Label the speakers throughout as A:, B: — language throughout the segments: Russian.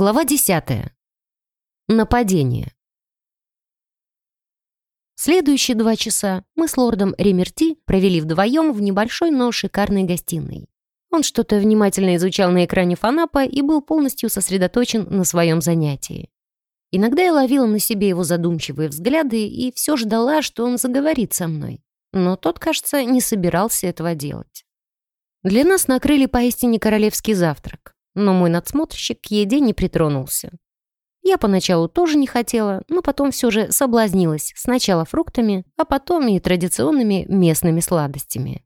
A: Глава 10. Нападение. Следующие два часа мы с лордом Ремерти провели вдвоем в небольшой, но шикарной гостиной. Он что-то внимательно изучал на экране фанапа и был полностью сосредоточен на своем занятии. Иногда я ловила на себе его задумчивые взгляды и все ждала, что он заговорит со мной. Но тот, кажется, не собирался этого делать. Для нас накрыли поистине королевский завтрак, но мой надсмотрщик к еде не притронулся. Я поначалу тоже не хотела, но потом все же соблазнилась сначала фруктами, а потом и традиционными местными сладостями.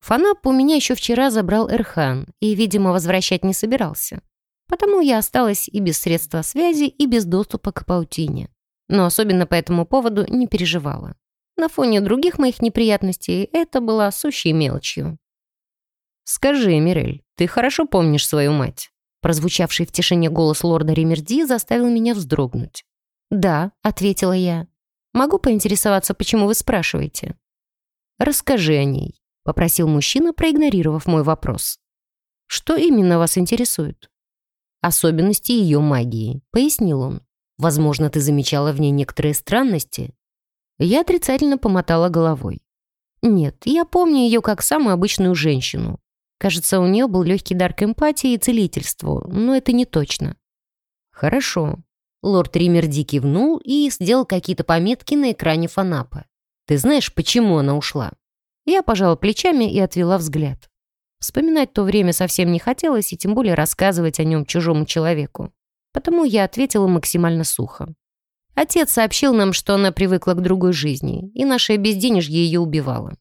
A: Фанап у меня еще вчера забрал Эрхан и, видимо, возвращать не собирался. Потому я осталась и без средства связи, и без доступа к паутине. Но особенно по этому поводу не переживала. На фоне других моих неприятностей это была сущей мелочью. «Скажи, Мирель, ты хорошо помнишь свою мать?» Прозвучавший в тишине голос лорда Ремерди заставил меня вздрогнуть. «Да», — ответила я. «Могу поинтересоваться, почему вы спрашиваете?» «Расскажи о ней», — попросил мужчина, проигнорировав мой вопрос. «Что именно вас интересует?» особенности ее магии», — пояснил он. «Возможно, ты замечала в ней некоторые странности?» Я отрицательно помотала головой. «Нет, я помню ее как самую обычную женщину. Кажется, у нее был легкий дар к эмпатии и целительству, но это не точно». «Хорошо». Лорд Римерди кивнул и сделал какие-то пометки на экране фанапа. «Ты знаешь, почему она ушла?» Я пожала плечами и отвела взгляд. Вспоминать то время совсем не хотелось, и тем более рассказывать о нем чужому человеку. Потому я ответила максимально сухо. Отец сообщил нам, что она привыкла к другой жизни, и наше безденежье ее убивало.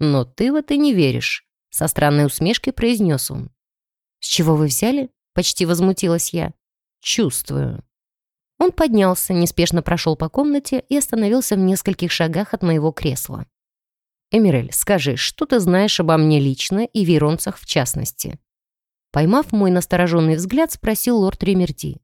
A: «Но ты в это не веришь», — со странной усмешкой произнес он. «С чего вы взяли?» — почти возмутилась я. «Чувствую». Он поднялся, неспешно прошел по комнате и остановился в нескольких шагах от моего кресла. «Эмирель, скажи, что ты знаешь обо мне лично и Веронцах в частности?» Поймав мой настороженный взгляд, спросил лорд Ремерти.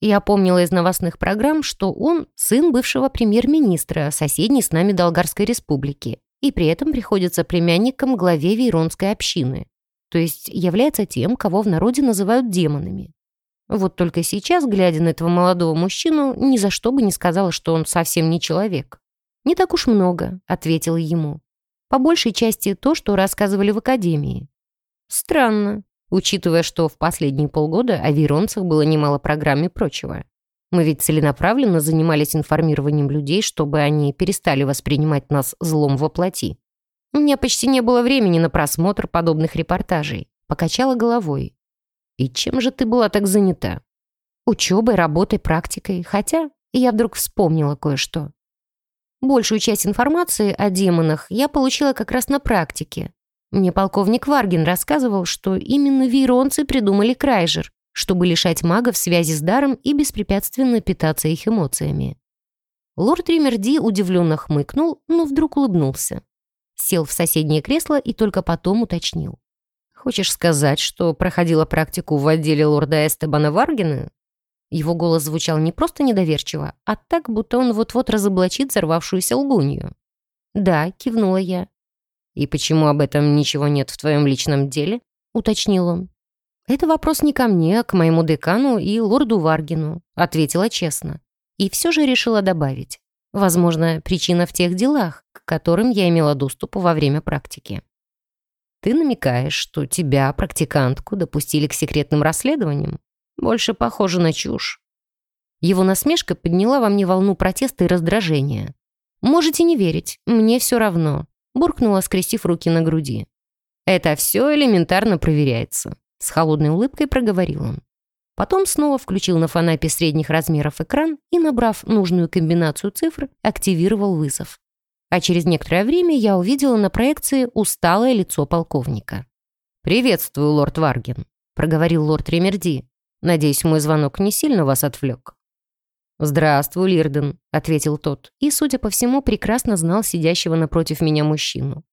A: Я помнила из новостных программ, что он сын бывшего премьер-министра соседней с нами Долгарской республики и при этом приходится племянником главе Вейронской общины, то есть является тем, кого в народе называют демонами. Вот только сейчас, глядя на этого молодого мужчину, ни за что бы не сказала, что он совсем не человек. «Не так уж много», — ответила ему. «По большей части то, что рассказывали в академии». «Странно, учитывая, что в последние полгода о Веронцах было немало программ и прочего. Мы ведь целенаправленно занимались информированием людей, чтобы они перестали воспринимать нас злом во плоти. У меня почти не было времени на просмотр подобных репортажей. Покачала головой. «И чем же ты была так занята?» «Учебой, работой, практикой. Хотя я вдруг вспомнила кое-что. Большую часть информации о демонах я получила как раз на практике. Мне полковник Варгин рассказывал, что именно вейронцы придумали Крайжер, чтобы лишать магов связи с даром и беспрепятственно питаться их эмоциями. Лорд Римерди удивленно хмыкнул, но вдруг улыбнулся. Сел в соседнее кресло и только потом уточнил. «Хочешь сказать, что проходила практику в отделе лорда Эстебана Варгина?» Его голос звучал не просто недоверчиво, а так, будто он вот-вот разоблачит взорвавшуюся лгунью. «Да», — кивнула я. «И почему об этом ничего нет в твоем личном деле?» — уточнил он. «Это вопрос не ко мне, а к моему декану и лорду Варгину», — ответила честно. И все же решила добавить. Возможно, причина в тех делах, к которым я имела доступ во время практики. «Ты намекаешь, что тебя, практикантку, допустили к секретным расследованиям?» Больше похоже на чушь. Его насмешка подняла во мне волну протеста и раздражения. «Можете не верить, мне все равно», — буркнула, скрестив руки на груди. «Это все элементарно проверяется», — с холодной улыбкой проговорил он. Потом снова включил на фанапе средних размеров экран и, набрав нужную комбинацию цифр, активировал вызов. А через некоторое время я увидела на проекции усталое лицо полковника. «Приветствую, лорд Варген», — проговорил лорд Ремерди. Надеюсь, мой звонок не сильно вас отвлек». «Здравствуй, Лирден», — ответил тот, и, судя по всему, прекрасно знал сидящего напротив меня мужчину.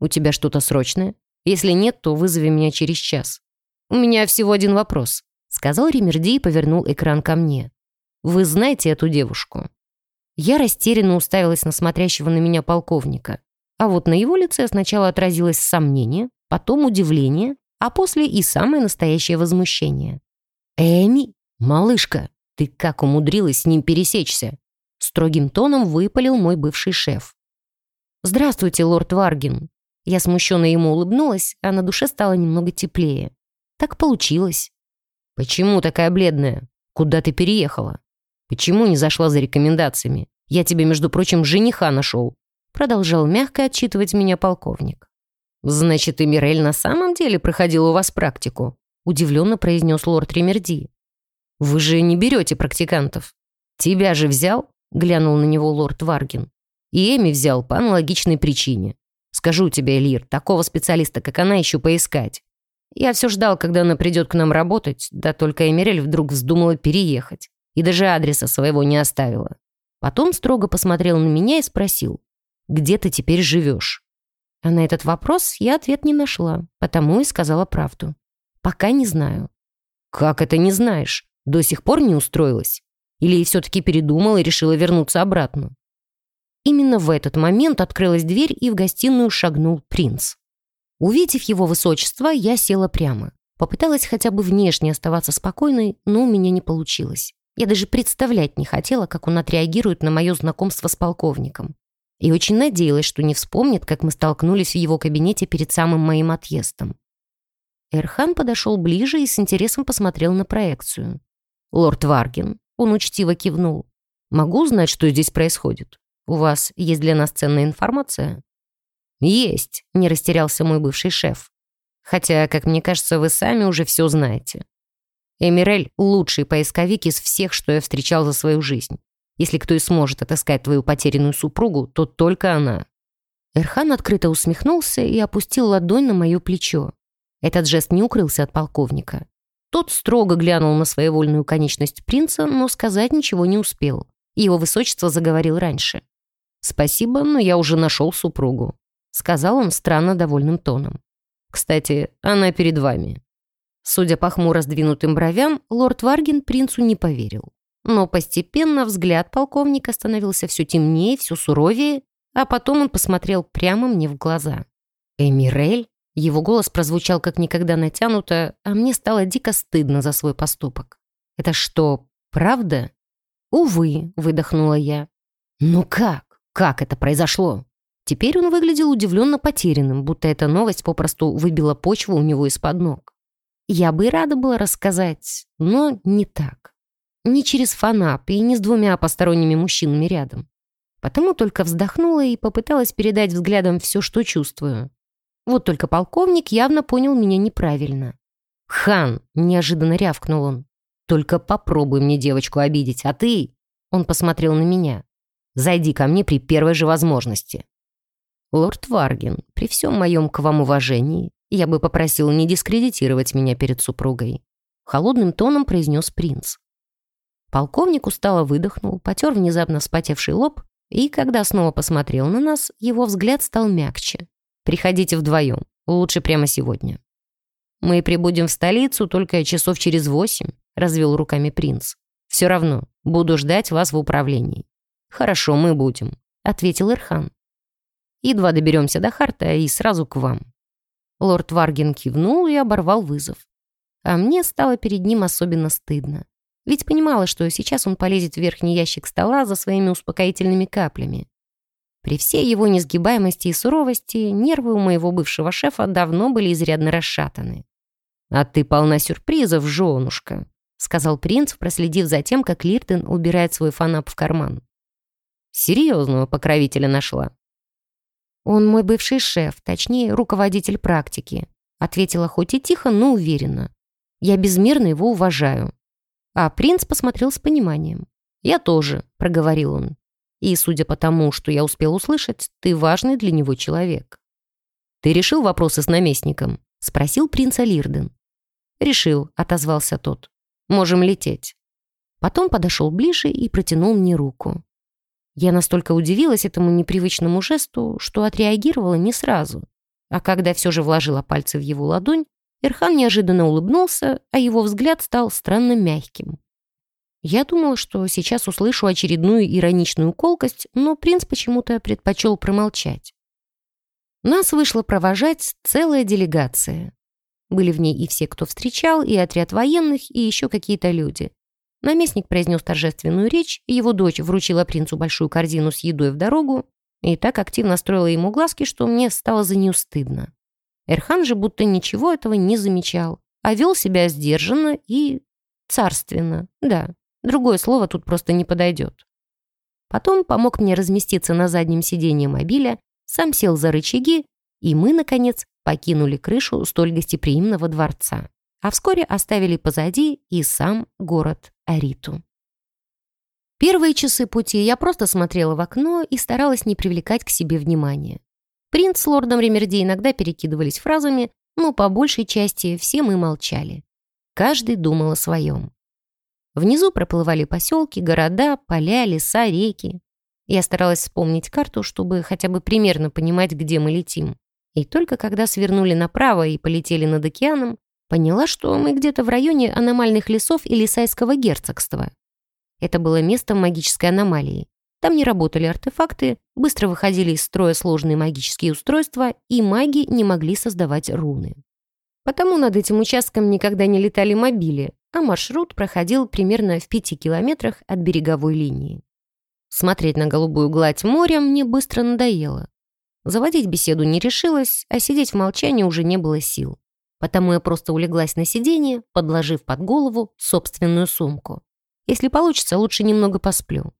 A: «У тебя что-то срочное? Если нет, то вызови меня через час. У меня всего один вопрос», — сказал Ремерди и повернул экран ко мне. «Вы знаете эту девушку?» Я растерянно уставилась на смотрящего на меня полковника, а вот на его лице сначала отразилось сомнение, потом удивление, а после и самое настоящее возмущение. «Эми, малышка, ты как умудрилась с ним пересечься?» Строгим тоном выпалил мой бывший шеф. «Здравствуйте, лорд Варгин». Я смущенно ему улыбнулась, а на душе стало немного теплее. Так получилось. «Почему такая бледная? Куда ты переехала? Почему не зашла за рекомендациями? Я тебе, между прочим, жениха нашел». Продолжал мягко отчитывать меня полковник. «Значит, и Мирель на самом деле проходила у вас практику?» Удивленно произнес лорд Ремерди. «Вы же не берете практикантов. Тебя же взял?» Глянул на него лорд Варгин. И Эми взял по аналогичной причине. Скажу тебе, Элир, такого специалиста, как она, еще поискать. Я все ждал, когда она придет к нам работать, да только Эмирель вдруг вздумала переехать. И даже адреса своего не оставила. Потом строго посмотрел на меня и спросил, «Где ты теперь живешь?» А на этот вопрос я ответ не нашла, потому и сказала правду. «Пока не знаю». «Как это не знаешь? До сих пор не устроилась? Или все-таки передумала и решила вернуться обратно?» Именно в этот момент открылась дверь, и в гостиную шагнул принц. Увидев его высочество, я села прямо. Попыталась хотя бы внешне оставаться спокойной, но у меня не получилось. Я даже представлять не хотела, как он отреагирует на мое знакомство с полковником. И очень надеялась, что не вспомнит, как мы столкнулись в его кабинете перед самым моим отъездом. Эрхан подошел ближе и с интересом посмотрел на проекцию. «Лорд Варгин», — он учтиво кивнул, — «могу узнать, что здесь происходит? У вас есть для нас ценная информация?» «Есть», — не растерялся мой бывший шеф. «Хотя, как мне кажется, вы сами уже все знаете. Эмирель — лучший поисковик из всех, что я встречал за свою жизнь. Если кто и сможет отыскать твою потерянную супругу, то только она». Эрхан открыто усмехнулся и опустил ладонь на мое плечо. Этот жест не укрылся от полковника. Тот строго глянул на своевольную конечность принца, но сказать ничего не успел. Его высочество заговорил раньше. «Спасибо, но я уже нашел супругу», — сказал он странно довольным тоном. «Кстати, она перед вами». Судя по хмуро сдвинутым бровям, лорд Варгин принцу не поверил. Но постепенно взгляд полковника становился все темнее, все суровее, а потом он посмотрел прямо мне в глаза. «Эмирель?» Его голос прозвучал как никогда натянуто, а мне стало дико стыдно за свой поступок. «Это что, правда?» «Увы», — выдохнула я. «Ну как? Как это произошло?» Теперь он выглядел удивленно потерянным, будто эта новость попросту выбила почву у него из-под ног. Я бы и рада была рассказать, но не так. Не через фанап и не с двумя посторонними мужчинами рядом. Потому только вздохнула и попыталась передать взглядом все, что чувствую. Вот только полковник явно понял меня неправильно. «Хан!» — неожиданно рявкнул он. «Только попробуй мне девочку обидеть, а ты...» Он посмотрел на меня. «Зайди ко мне при первой же возможности». «Лорд Варген, при всем моем к вам уважении, я бы попросил не дискредитировать меня перед супругой», холодным тоном произнес принц. Полковник устало выдохнул, потер внезапно вспотевший лоб, и, когда снова посмотрел на нас, его взгляд стал мягче. «Приходите вдвоем, лучше прямо сегодня». «Мы прибудем в столицу только часов через восемь», — развел руками принц. «Все равно, буду ждать вас в управлении». «Хорошо, мы будем», — ответил Ирхан. Едва доберемся до Харта и сразу к вам». Лорд Варген кивнул и оборвал вызов. А мне стало перед ним особенно стыдно. Ведь понимала, что сейчас он полезет в верхний ящик стола за своими успокоительными каплями. При всей его несгибаемости и суровости нервы у моего бывшего шефа давно были изрядно расшатаны. «А ты полна сюрпризов, женушка», — сказал принц, проследив за тем, как Лиртен убирает свой фанап в карман. «Серьезного покровителя нашла. «Он мой бывший шеф, точнее, руководитель практики», ответила хоть и тихо, но уверенно. «Я безмерно его уважаю». А принц посмотрел с пониманием. «Я тоже», — проговорил он. «И, судя по тому, что я успел услышать, ты важный для него человек». «Ты решил вопросы с наместником?» — спросил принца Лирден. «Решил», — отозвался тот. «Можем лететь». Потом подошел ближе и протянул мне руку. Я настолько удивилась этому непривычному жесту, что отреагировала не сразу. А когда все же вложила пальцы в его ладонь, Ирхан неожиданно улыбнулся, а его взгляд стал странно мягким. Я думала, что сейчас услышу очередную ироничную колкость, но принц почему-то предпочел промолчать. Нас вышла провожать целая делегация. Были в ней и все, кто встречал, и отряд военных, и еще какие-то люди. Наместник произнес торжественную речь, его дочь вручила принцу большую корзину с едой в дорогу и так активно строила ему глазки, что мне стало за нее стыдно. Эрхан же будто ничего этого не замечал, а вел себя сдержанно и царственно. Да, другое слово тут просто не подойдет. Потом помог мне разместиться на заднем сиденье мобиля, сам сел за рычаги, и мы, наконец, покинули крышу столь гостеприимного дворца а вскоре оставили позади и сам город Ариту. Первые часы пути я просто смотрела в окно и старалась не привлекать к себе внимания. Принц с лордом Ремерди иногда перекидывались фразами, но по большей части все мы молчали. Каждый думал о своем. Внизу проплывали поселки, города, поля, леса, реки. Я старалась вспомнить карту, чтобы хотя бы примерно понимать, где мы летим. И только когда свернули направо и полетели над океаном, Поняла, что мы где-то в районе аномальных лесов или Сайского герцогства. Это было местом магической аномалии. Там не работали артефакты, быстро выходили из строя сложные магические устройства, и маги не могли создавать руны. Потому над этим участком никогда не летали мобили, а маршрут проходил примерно в пяти километрах от береговой линии. Смотреть на голубую гладь моря мне быстро надоело. Заводить беседу не решилась, а сидеть в молчании уже не было сил. Потому я просто улеглась на сиденье, подложив под голову собственную сумку. Если получится, лучше немного посплю.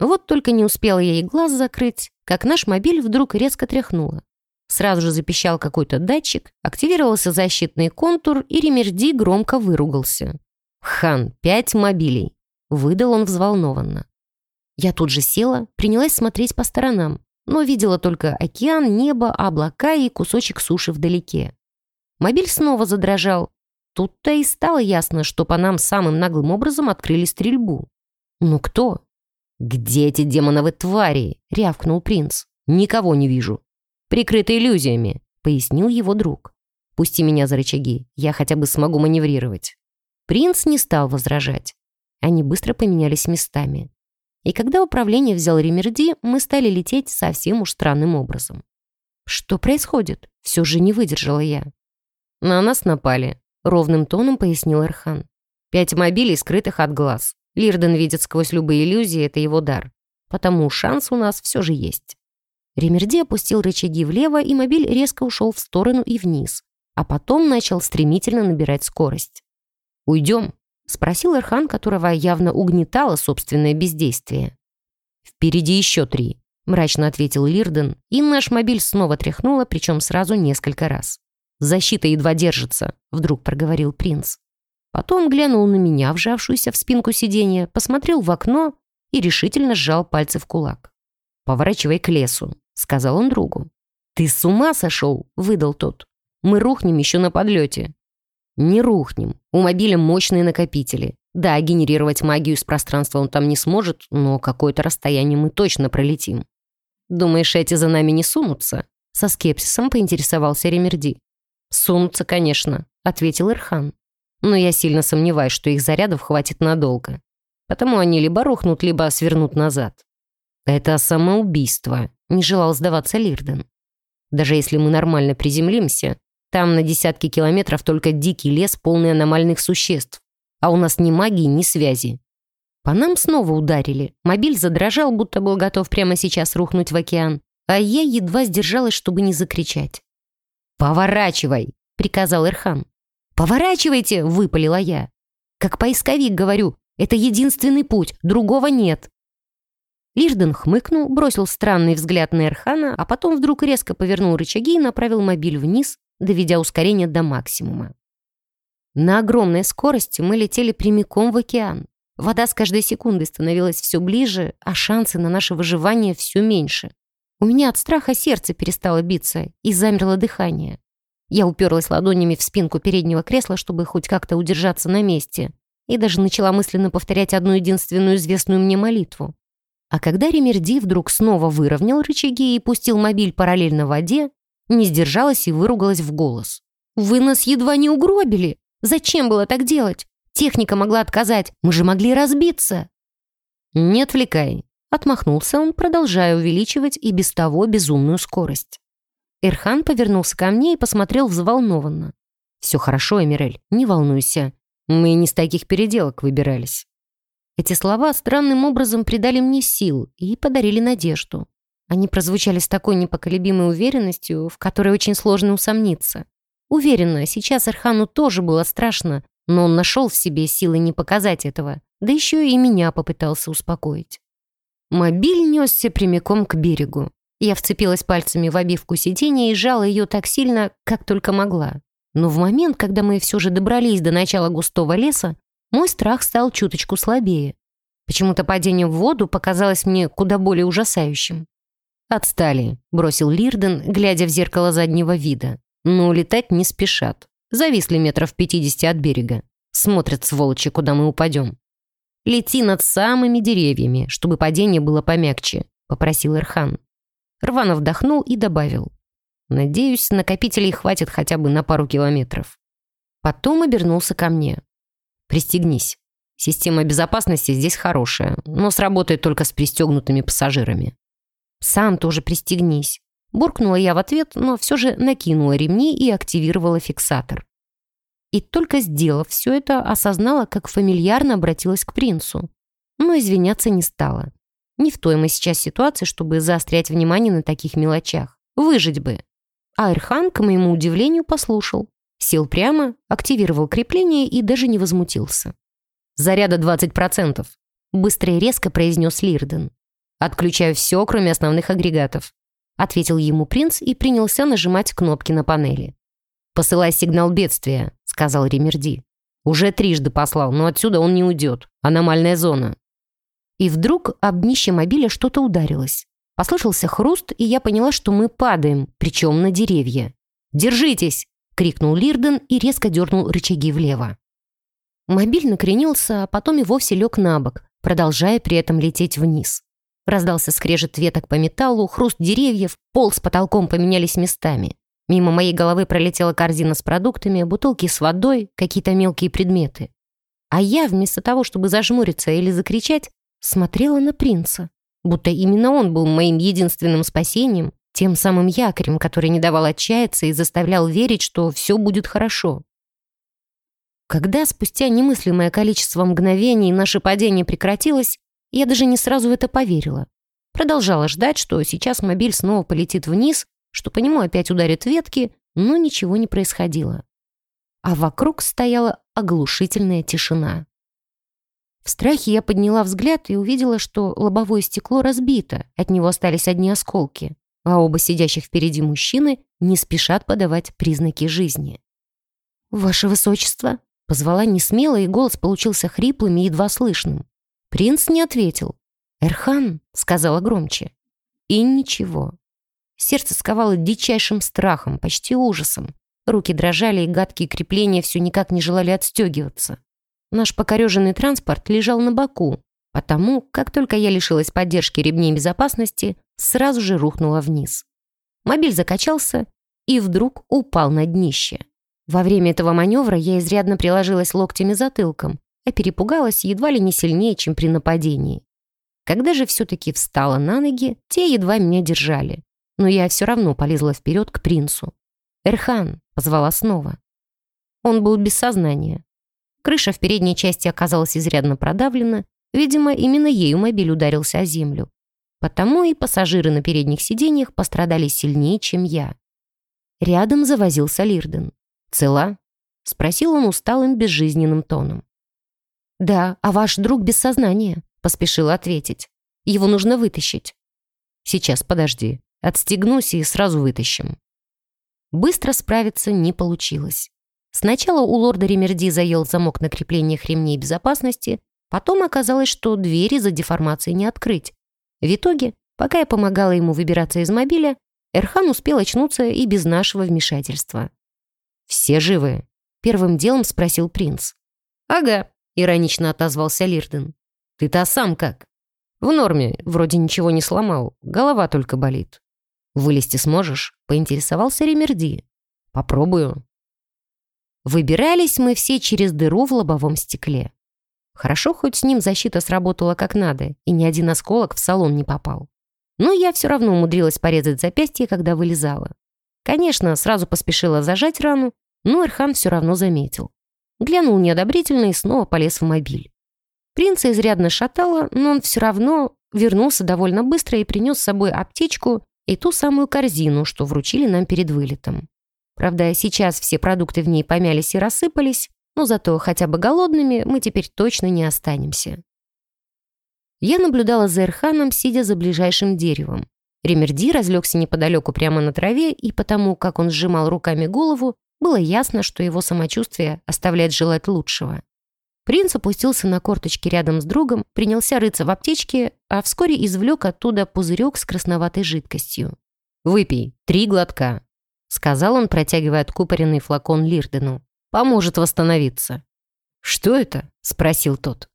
A: Вот только не успела я и глаз закрыть, как наш мобиль вдруг резко тряхнуло. Сразу же запищал какой-то датчик, активировался защитный контур, и Ремерди громко выругался. «Хан, пять мобилей!» — выдал он взволнованно. Я тут же села, принялась смотреть по сторонам, но видела только океан, небо, облака и кусочек суши вдалеке. Мобиль снова задрожал. Тут-то и стало ясно, что по нам самым наглым образом открыли стрельбу. «Ну кто?» «Где эти демоновы твари?» — рявкнул принц. «Никого не вижу». «Прикрыты иллюзиями», — пояснил его друг. «Пусти меня за рычаги, я хотя бы смогу маневрировать». Принц не стал возражать. Они быстро поменялись местами. И когда управление взял Ремерди, мы стали лететь совсем уж странным образом. «Что происходит?» Все же не выдержала я. «На нас напали», — ровным тоном пояснил Эрхан. «Пять мобилей, скрытых от глаз. Лирден видит сквозь любые иллюзии, это его дар. Потому шанс у нас все же есть». Ремерди опустил рычаги влево, и мобиль резко ушел в сторону и вниз, а потом начал стремительно набирать скорость. «Уйдем?» — спросил Эрхан, которого явно угнетало собственное бездействие. «Впереди еще три», — мрачно ответил Лирден, и наш мобиль снова тряхнуло, причем сразу несколько раз. «Защита едва держится», — вдруг проговорил принц. Потом глянул на меня, вжавшуюся в спинку сиденья, посмотрел в окно и решительно сжал пальцы в кулак. «Поворачивай к лесу», — сказал он другу. «Ты с ума сошел?» — выдал тот. «Мы рухнем еще на подлете». «Не рухнем. У мобиля мощные накопители. Да, генерировать магию из пространства он там не сможет, но какое-то расстояние мы точно пролетим». «Думаешь, эти за нами не сунутся?» Со скепсисом поинтересовался Ремерди. «Сунутся, конечно», — ответил Ирхан. «Но я сильно сомневаюсь, что их зарядов хватит надолго. Потому они либо рухнут, либо свернут назад». «Это самоубийство», — не желал сдаваться Лирден. «Даже если мы нормально приземлимся, там на десятки километров только дикий лес, полный аномальных существ. А у нас ни магии, ни связи. По нам снова ударили. Мобиль задрожал, будто был готов прямо сейчас рухнуть в океан. А я едва сдержалась, чтобы не закричать. «Поворачивай!» — приказал Ирхан. «Поворачивайте!» — выпалила я. «Как поисковик говорю, это единственный путь, другого нет». Лирден хмыкнул, бросил странный взгляд на Эрхана, а потом вдруг резко повернул рычаги и направил мобиль вниз, доведя ускорение до максимума. На огромной скорости мы летели прямиком в океан. Вода с каждой секундой становилась все ближе, а шансы на наше выживание все меньше. У меня от страха сердце перестало биться и замерло дыхание. Я уперлась ладонями в спинку переднего кресла, чтобы хоть как-то удержаться на месте, и даже начала мысленно повторять одну единственную известную мне молитву. А когда Ремерди вдруг снова выровнял рычаги и пустил мобиль параллельно воде, не сдержалась и выругалась в голос. «Вы нас едва не угробили! Зачем было так делать? Техника могла отказать, мы же могли разбиться!» «Не отвлекай», Отмахнулся он, продолжая увеличивать и без того безумную скорость. Эрхан повернулся ко мне и посмотрел взволнованно. «Все хорошо, Эмирель, не волнуйся. Мы не с таких переделок выбирались». Эти слова странным образом придали мне сил и подарили надежду. Они прозвучали с такой непоколебимой уверенностью, в которой очень сложно усомниться. Уверена, сейчас Архану тоже было страшно, но он нашел в себе силы не показать этого, да еще и меня попытался успокоить. Мобиль несся прямиком к берегу. Я вцепилась пальцами в обивку сиденья и сжала ее так сильно, как только могла. Но в момент, когда мы все же добрались до начала густого леса, мой страх стал чуточку слабее. Почему-то падение в воду показалось мне куда более ужасающим. «Отстали», — бросил Лирден, глядя в зеркало заднего вида. «Но летать не спешат. Зависли метров пятидесяти от берега. Смотрят, сволочи, куда мы упадем». «Лети над самыми деревьями, чтобы падение было помягче», — попросил Ирхан. Рвано вдохнул и добавил. «Надеюсь, накопителей хватит хотя бы на пару километров». Потом обернулся ко мне. «Пристегнись. Система безопасности здесь хорошая, но сработает только с пристегнутыми пассажирами». «Сам тоже пристегнись». Буркнула я в ответ, но все же накинула ремни и активировала фиксатор. И только сделав все это, осознала, как фамильярно обратилась к принцу. Но извиняться не стала. Не в той мы сейчас ситуации, чтобы заострять внимание на таких мелочах. Выжить бы. А Эрхан, к моему удивлению, послушал. Сел прямо, активировал крепление и даже не возмутился. «Заряда 20%, — быстро и резко произнес Лирден. «Отключаю все, кроме основных агрегатов», — ответил ему принц и принялся нажимать кнопки на панели. «Посылай сигнал бедствия», — сказал Ремерди. «Уже трижды послал, но отсюда он не уйдет. Аномальная зона». И вдруг об днище мобиля что-то ударилось. Послышался хруст, и я поняла, что мы падаем, причем на деревья. «Держитесь!» — крикнул Лирден и резко дернул рычаги влево. Мобиль накренился, а потом и вовсе лег на бок, продолжая при этом лететь вниз. Раздался скрежет веток по металлу, хруст деревьев, пол с потолком поменялись местами. Мимо моей головы пролетела корзина с продуктами, бутылки с водой, какие-то мелкие предметы. А я, вместо того, чтобы зажмуриться или закричать, смотрела на принца. Будто именно он был моим единственным спасением, тем самым якорем, который не давал отчаяться и заставлял верить, что все будет хорошо. Когда спустя немыслимое количество мгновений наше падение прекратилось, я даже не сразу в это поверила. Продолжала ждать, что сейчас мобиль снова полетит вниз, что по нему опять ударят ветки, но ничего не происходило. А вокруг стояла оглушительная тишина. В страхе я подняла взгляд и увидела, что лобовое стекло разбито, от него остались одни осколки а оба сидящих впереди мужчины не спешат подавать признаки жизни. «Ваше высочество!» — позвала несмело, и голос получился хриплым и едва слышным. Принц не ответил. «Эрхан!» — сказала громче. И ничего. Сердце сковало дичайшим страхом, почти ужасом. Руки дрожали, и гадкие крепления все никак не желали отстегиваться. Наш покореженный транспорт лежал на боку, потому, как только я лишилась поддержки ремней безопасности, сразу же рухнула вниз. Мобиль закачался и вдруг упал на днище. Во время этого маневра я изрядно приложилась локтями затылком, а перепугалась едва ли не сильнее, чем при нападении. Когда же все-таки встала на ноги, те едва меня держали. Но я все равно полезла вперед к принцу. «Эрхан!» — позвала снова. Он был без сознания. Крыша в передней части оказалась изрядно продавлена, видимо, именно ею мобиль ударился о землю. Потому и пассажиры на передних сиденьях пострадали сильнее, чем я. Рядом завозился Лирден. «Цела?» — спросил он усталым, безжизненным тоном. «Да, а ваш друг без сознания», — поспешил ответить. «Его нужно вытащить». «Сейчас, подожди. Отстегнусь и сразу вытащим». Быстро справиться не получилось. Сначала у лорда Ремерди заел замок на креплениях ремней безопасности, потом оказалось, что двери за деформацией не открыть, в итоге, пока я помогала ему выбираться из мобиля, Эрхан успел очнуться и без нашего вмешательства. «Все живы?» — первым делом спросил принц. «Ага», — иронично отозвался Лирден. «Ты-то сам как?» «В норме, вроде ничего не сломал, голова только болит». «Вылезти сможешь?» — поинтересовался Ремерди. «Попробую». Выбирались мы все через дыру в лобовом стекле. Хорошо, хоть с ним защита сработала как надо, и ни один осколок в салон не попал. Но я все равно умудрилась порезать запястье, когда вылезала. Конечно, сразу поспешила зажать рану, но Эрхан все равно заметил. Глянул неодобрительно и снова полез в мобиль. Принца изрядно шатало, но он все равно вернулся довольно быстро и принес с собой аптечку и ту самую корзину, что вручили нам перед вылетом. Правда, сейчас все продукты в ней помялись и рассыпались, но зато хотя бы голодными мы теперь точно не останемся. Я наблюдала за Эрханом, сидя за ближайшим деревом. Ремерди разлегся неподалеку прямо на траве, и потому, как он сжимал руками голову, было ясно, что его самочувствие оставляет желать лучшего. Принц опустился на корточки рядом с другом, принялся рыться в аптечке, а вскоре извлек оттуда пузырек с красноватой жидкостью. «Выпей, три глотка», — сказал он, протягивая откупоренный флакон Лирдену. «Поможет восстановиться». «Что это?» — спросил тот.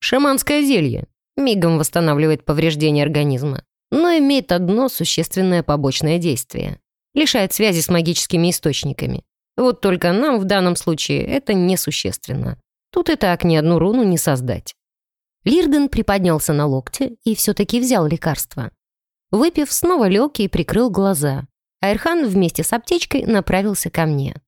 A: «Шаманское зелье. Мигом восстанавливает повреждения организма, но имеет одно существенное побочное действие. Лишает связи с магическими источниками. Вот только нам в данном случае это несущественно. Тут и так ни одну руну не создать. Лирден приподнялся на локте и все-таки взял лекарство. Выпив, снова лег и прикрыл глаза. Айрхан вместе с аптечкой направился ко мне.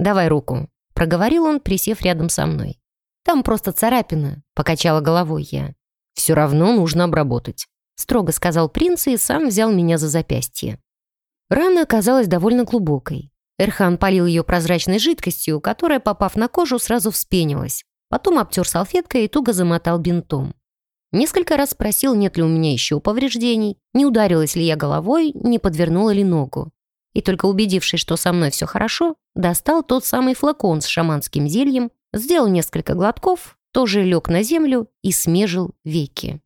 A: «Давай руку», — проговорил он, присев рядом со мной. «Там просто царапина», — покачала головой я. «Все равно нужно обработать», — строго сказал принц и сам взял меня за запястье. Рана оказалась довольно глубокой. Эрхан полил ее прозрачной жидкостью, которая, попав на кожу, сразу вспенилась. Потом обтер салфеткой и туго замотал бинтом. Несколько раз спросил, нет ли у меня еще повреждений, не ударилась ли я головой, не подвернула ли ногу. И только убедившись, что со мной все хорошо, достал тот самый флакон с шаманским зельем, сделал несколько глотков, тоже лег на землю и смежил веки.